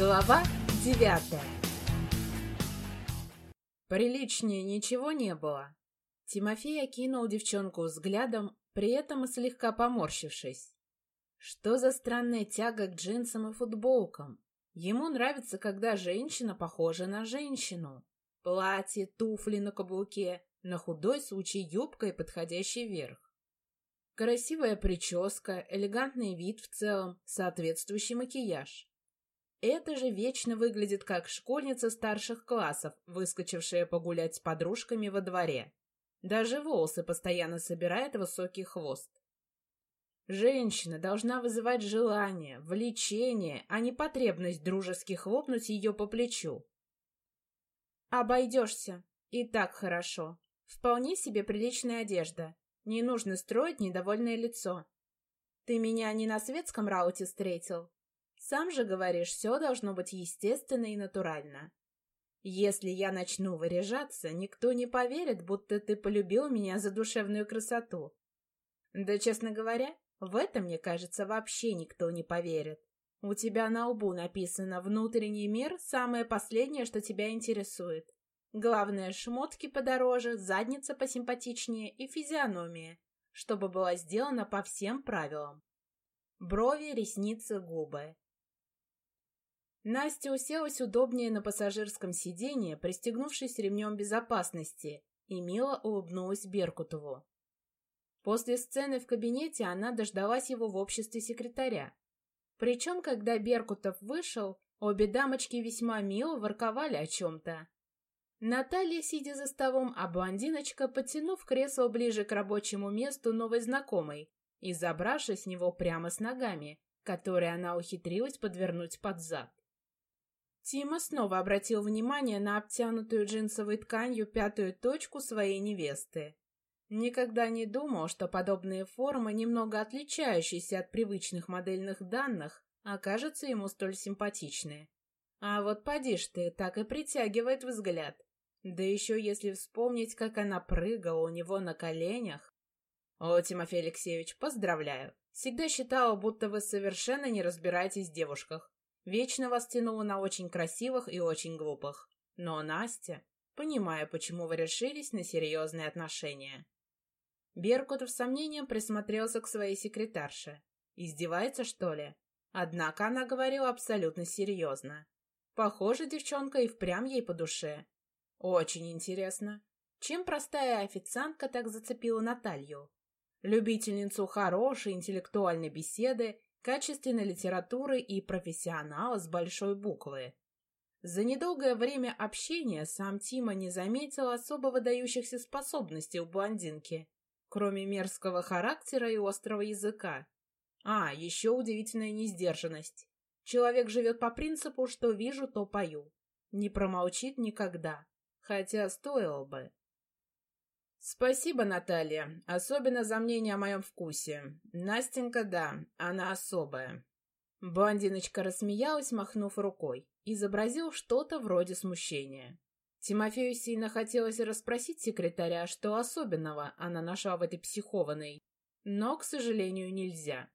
Глава девятая Приличнее ничего не было. Тимофей окинул девчонку взглядом, при этом слегка поморщившись. Что за странная тяга к джинсам и футболкам? Ему нравится, когда женщина похожа на женщину. Платье, туфли на каблуке, на худой случай юбка и подходящий верх. Красивая прическа, элегантный вид в целом, соответствующий макияж. Это же вечно выглядит как школьница старших классов, выскочившая погулять с подружками во дворе. Даже волосы постоянно собирает высокий хвост. Женщина должна вызывать желание, влечение, а не потребность дружески хлопнуть ее по плечу. Обойдешься. И так хорошо. Вполне себе приличная одежда. Не нужно строить недовольное лицо. Ты меня не на светском рауте встретил? Сам же говоришь, все должно быть естественно и натурально. Если я начну выряжаться, никто не поверит, будто ты полюбил меня за душевную красоту. Да, честно говоря, в этом, мне кажется, вообще никто не поверит. У тебя на лбу написано «Внутренний мир» — самое последнее, что тебя интересует. Главное — шмотки подороже, задница посимпатичнее и физиономия, чтобы была сделана по всем правилам. Брови, ресницы, губы. Настя уселась удобнее на пассажирском сиденье, пристегнувшись ремнем безопасности, и мило улыбнулась Беркутову. После сцены в кабинете она дождалась его в обществе секретаря. Причем, когда Беркутов вышел, обе дамочки весьма мило ворковали о чем-то. Наталья, сидя за столом, а блондиночка, подтянув кресло ближе к рабочему месту новой знакомой и забравшись с него прямо с ногами, которые она ухитрилась подвернуть под зад. Тима снова обратил внимание на обтянутую джинсовой тканью пятую точку своей невесты. Никогда не думал, что подобные формы, немного отличающиеся от привычных модельных данных, окажутся ему столь симпатичны. А вот поди ж ты, так и притягивает взгляд. Да еще если вспомнить, как она прыгала у него на коленях. О, Тимофей Алексеевич, поздравляю. Всегда считала, будто вы совершенно не разбираетесь в девушках. Вечно вас тянуло на очень красивых и очень глупых. Но Настя, понимая, почему вы решились на серьезные отношения. Беркут в сомнением присмотрелся к своей секретарше. Издевается, что ли? Однако она говорила абсолютно серьезно. Похоже, девчонка и впрямь ей по душе. Очень интересно. Чем простая официантка так зацепила Наталью? Любительницу хорошей интеллектуальной беседы качественной литературы и профессионала с большой буквы. За недолгое время общения сам Тима не заметил особо выдающихся способностей у блондинки, кроме мерзкого характера и острого языка. А, еще удивительная несдержанность. Человек живет по принципу, что вижу, то пою. Не промолчит никогда. Хотя стоило бы. «Спасибо, Наталья, особенно за мнение о моем вкусе. Настенька, да, она особая». Блондиночка рассмеялась, махнув рукой, изобразил что-то вроде смущения. Тимофею сильно хотелось расспросить секретаря, что особенного она нашла в этой психованной, но, к сожалению, нельзя.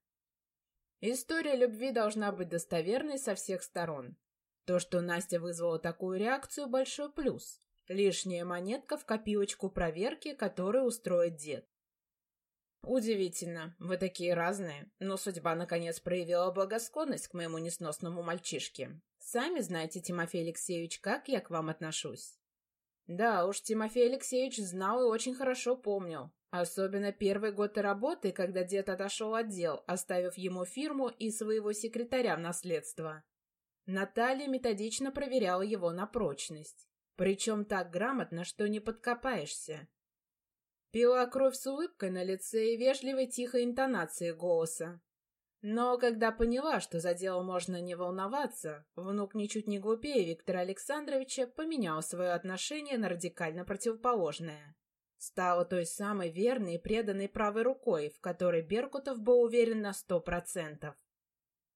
История любви должна быть достоверной со всех сторон. То, что Настя вызвала такую реакцию, большой плюс. Лишняя монетка в копилочку проверки, которую устроит дед. Удивительно, вы такие разные, но судьба наконец проявила благосклонность к моему несносному мальчишке. Сами знаете, Тимофей Алексеевич, как я к вам отношусь. Да уж, Тимофей Алексеевич знал и очень хорошо помнил. Особенно первый год работы, когда дед отошел от дел, оставив ему фирму и своего секретаря в наследство. Наталья методично проверяла его на прочность. Причем так грамотно, что не подкопаешься. Пила кровь с улыбкой на лице и вежливой тихой интонацией голоса. Но когда поняла, что за дело можно не волноваться, внук ничуть не глупее Виктора Александровича поменял свое отношение на радикально противоположное. Стала той самой верной и преданной правой рукой, в которой Беркутов был уверен на сто процентов.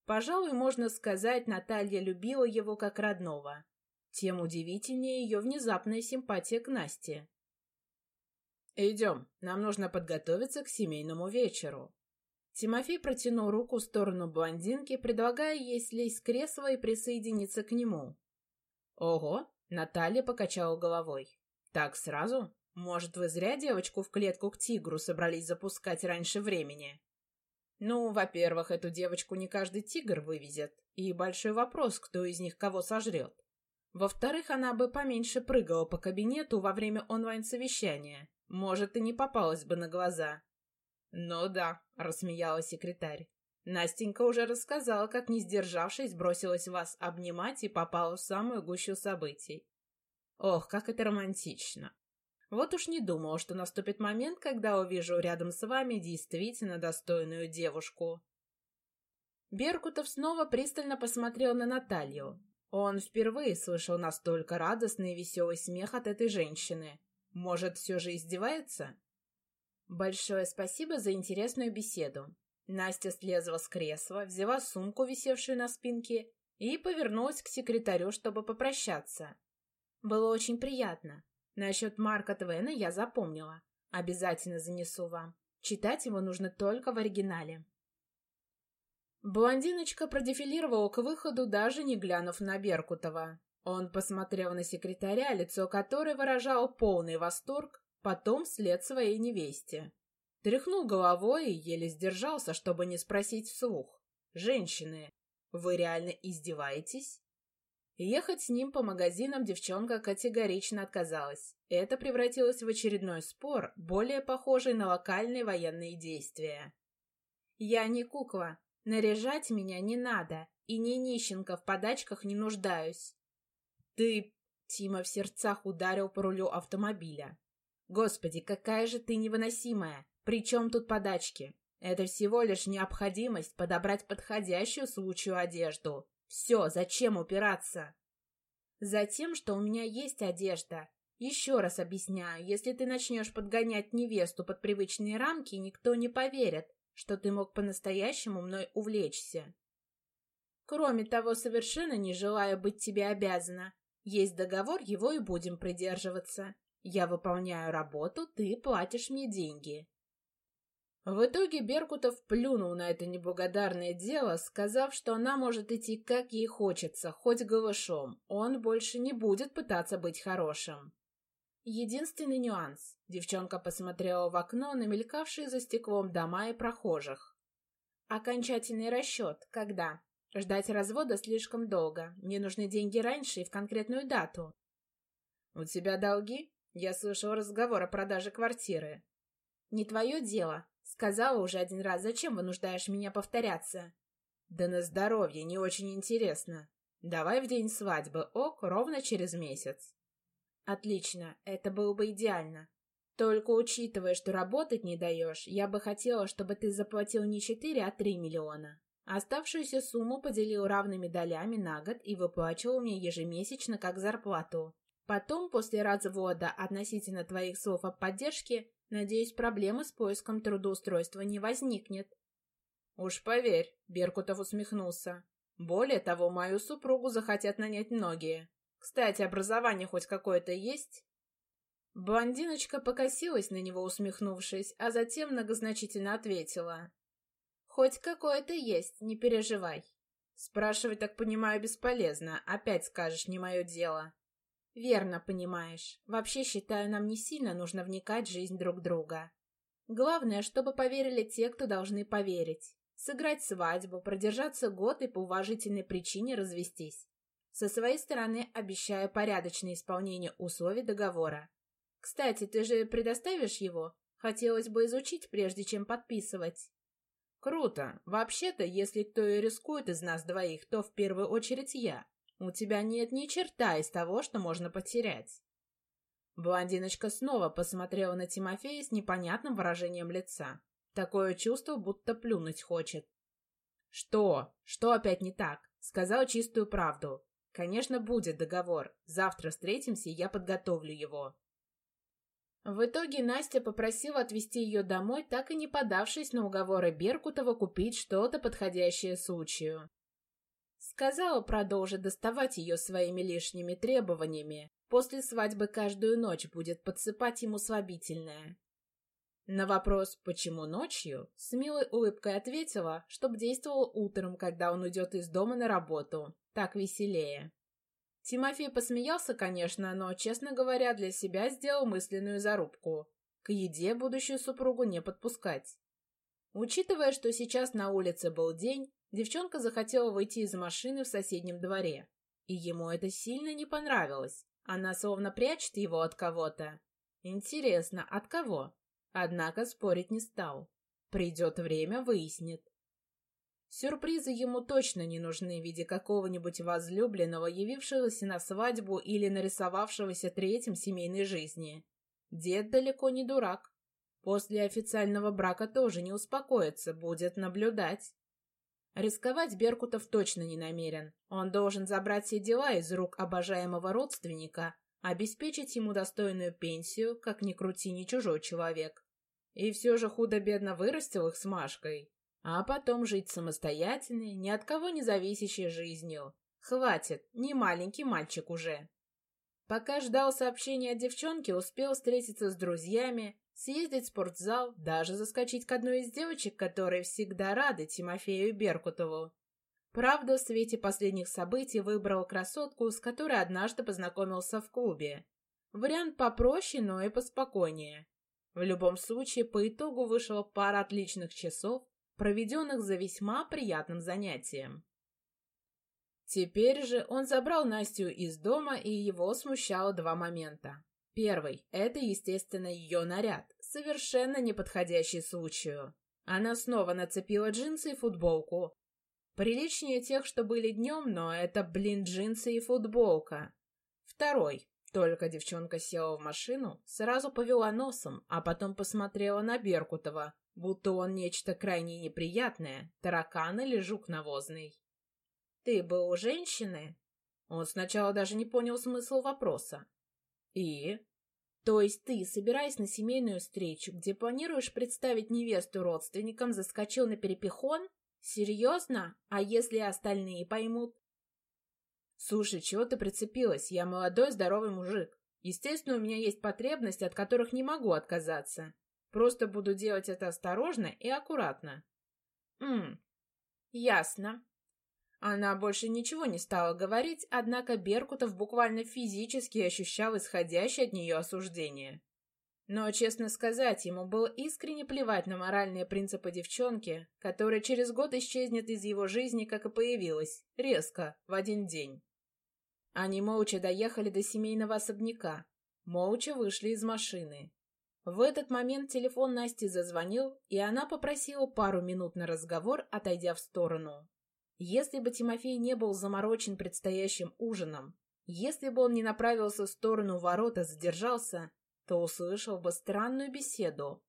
Пожалуй, можно сказать, Наталья любила его как родного тем удивительнее ее внезапная симпатия к Насте. «Идем, нам нужно подготовиться к семейному вечеру». Тимофей протянул руку в сторону блондинки, предлагая ей слезть с кресла и присоединиться к нему. «Ого!» — Наталья покачала головой. «Так сразу? Может, вы зря девочку в клетку к тигру собрались запускать раньше времени?» «Ну, во-первых, эту девочку не каждый тигр вывезет, и большой вопрос, кто из них кого сожрет. Во-вторых, она бы поменьше прыгала по кабинету во время онлайн-совещания. Может, и не попалась бы на глаза. «Ну да», — рассмеялась секретарь. «Настенька уже рассказала, как, не сдержавшись, бросилась вас обнимать и попала в самую гущу событий. Ох, как это романтично. Вот уж не думала, что наступит момент, когда увижу рядом с вами действительно достойную девушку». Беркутов снова пристально посмотрел на Наталью. Он впервые слышал настолько радостный и веселый смех от этой женщины. Может, все же издевается? Большое спасибо за интересную беседу. Настя слезла с кресла, взяла сумку, висевшую на спинке, и повернулась к секретарю, чтобы попрощаться. Было очень приятно. Насчет Марка Твена я запомнила. Обязательно занесу вам. Читать его нужно только в оригинале. Блондиночка продефилировала к выходу, даже не глянув на Беркутова. Он посмотрел на секретаря, лицо которой выражало полный восторг, потом след своей невесте. Тряхнул головой и еле сдержался, чтобы не спросить вслух. «Женщины, вы реально издеваетесь?» Ехать с ним по магазинам девчонка категорично отказалась. Это превратилось в очередной спор, более похожий на локальные военные действия. «Я не кукла. Наряжать меня не надо. И не нищенка, в подачках не нуждаюсь». «Ты...» — Тима в сердцах ударил по рулю автомобиля. Господи, какая же ты невыносимая! Причем тут подачки? Это всего лишь необходимость подобрать подходящую случаю одежду. Все, зачем упираться? Затем, что у меня есть одежда. Еще раз объясняю, если ты начнешь подгонять невесту под привычные рамки, никто не поверит, что ты мог по-настоящему мной увлечься. Кроме того, совершенно не желаю быть тебе обязана. Есть договор, его и будем придерживаться. Я выполняю работу, ты платишь мне деньги. В итоге Беркутов плюнул на это неблагодарное дело, сказав, что она может идти как ей хочется, хоть голышом. Он больше не будет пытаться быть хорошим. Единственный нюанс. Девчонка посмотрела в окно на мелькавшие за стеклом дома и прохожих. Окончательный расчет. Когда? Ждать развода слишком долго. Мне нужны деньги раньше и в конкретную дату. «У тебя долги?» Я слышал разговор о продаже квартиры. Не твое дело. Сказала уже один раз, зачем вынуждаешь меня повторяться? Да на здоровье, не очень интересно. Давай в день свадьбы, ок, ровно через месяц. Отлично, это было бы идеально. Только учитывая, что работать не даешь, я бы хотела, чтобы ты заплатил не четыре, а три миллиона. Оставшуюся сумму поделил равными долями на год и выплачивал мне ежемесячно как зарплату. Потом, после развода, относительно твоих слов о поддержке, надеюсь, проблемы с поиском трудоустройства не возникнет. Уж поверь, Беркутов усмехнулся. Более того, мою супругу захотят нанять многие. Кстати, образование хоть какое-то есть? Блондиночка покосилась на него, усмехнувшись, а затем многозначительно ответила. «Хоть какое-то есть, не переживай». «Спрашивать, так понимаю, бесполезно. Опять скажешь, не мое дело». Верно понимаешь. Вообще, считаю, нам не сильно нужно вникать в жизнь друг друга. Главное, чтобы поверили те, кто должны поверить. Сыграть свадьбу, продержаться год и по уважительной причине развестись. Со своей стороны обещаю порядочное исполнение условий договора. Кстати, ты же предоставишь его? Хотелось бы изучить, прежде чем подписывать. Круто. Вообще-то, если кто и рискует из нас двоих, то в первую очередь я. У тебя нет ни черта из того, что можно потерять. Блондиночка снова посмотрела на Тимофея с непонятным выражением лица. Такое чувство, будто плюнуть хочет. «Что? Что опять не так?» Сказал чистую правду. «Конечно, будет договор. Завтра встретимся, и я подготовлю его». В итоге Настя попросила отвезти ее домой, так и не подавшись на уговоры Беркутова купить что-то подходящее случаю. Сказала продолжить доставать ее своими лишними требованиями. После свадьбы каждую ночь будет подсыпать ему слабительное. На вопрос «почему ночью?» с милой улыбкой ответила, чтоб действовал утром, когда он уйдет из дома на работу. Так веселее. Тимофей посмеялся, конечно, но, честно говоря, для себя сделал мысленную зарубку. К еде будущую супругу не подпускать. Учитывая, что сейчас на улице был день, девчонка захотела выйти из машины в соседнем дворе. И ему это сильно не понравилось. Она словно прячет его от кого-то. Интересно, от кого? Однако спорить не стал. Придет время, выяснит. Сюрпризы ему точно не нужны в виде какого-нибудь возлюбленного, явившегося на свадьбу или нарисовавшегося третьим семейной жизни. Дед далеко не дурак. После официального брака тоже не успокоится, будет наблюдать. Рисковать Беркутов точно не намерен. Он должен забрать все дела из рук обожаемого родственника, обеспечить ему достойную пенсию, как ни крути, не чужой человек. И все же худо-бедно вырастил их с Машкой. А потом жить самостоятельной, ни от кого не зависящей жизнью. Хватит, не маленький мальчик уже. Пока ждал сообщения от девчонки, успел встретиться с друзьями, съездить в спортзал, даже заскочить к одной из девочек, которые всегда рады Тимофею Беркутову. Правда, в свете последних событий выбрал красотку, с которой однажды познакомился в клубе. Вариант попроще, но и поспокойнее. В любом случае, по итогу вышла пара отличных часов, проведенных за весьма приятным занятием. Теперь же он забрал Настю из дома, и его смущало два момента. Первый – это, естественно, ее наряд, совершенно не подходящий случаю. Она снова нацепила джинсы и футболку. Приличнее тех, что были днем, но это, блин, джинсы и футболка. Второй. Только девчонка села в машину, сразу повела носом, а потом посмотрела на Беркутова, будто он нечто крайне неприятное, таракан или жук навозный. «Ты был у женщины?» Он сначала даже не понял смысл вопроса. «И?» «То есть ты, собираясь на семейную встречу, где планируешь представить невесту родственникам, заскочил на перепихон? Серьезно? А если остальные поймут?» «Слушай, чего ты прицепилась? Я молодой, здоровый мужик. Естественно, у меня есть потребности, от которых не могу отказаться. Просто буду делать это осторожно и аккуратно. Мм, ясно. Она больше ничего не стала говорить, однако Беркутов буквально физически ощущал исходящее от нее осуждение. Но, честно сказать, ему было искренне плевать на моральные принципы девчонки, которая через год исчезнет из его жизни, как и появилась, резко, в один день. Они молча доехали до семейного особняка, молча вышли из машины. В этот момент телефон Насти зазвонил, и она попросила пару минут на разговор, отойдя в сторону. Если бы Тимофей не был заморочен предстоящим ужином, если бы он не направился в сторону ворота, задержался, то услышал бы странную беседу.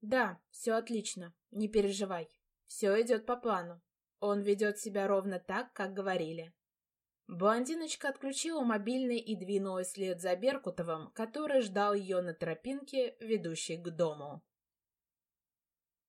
«Да, все отлично, не переживай. Все идет по плану. Он ведет себя ровно так, как говорили. Блондиночка отключила мобильный и двинулась вслед за Беркутовым, который ждал ее на тропинке, ведущей к дому.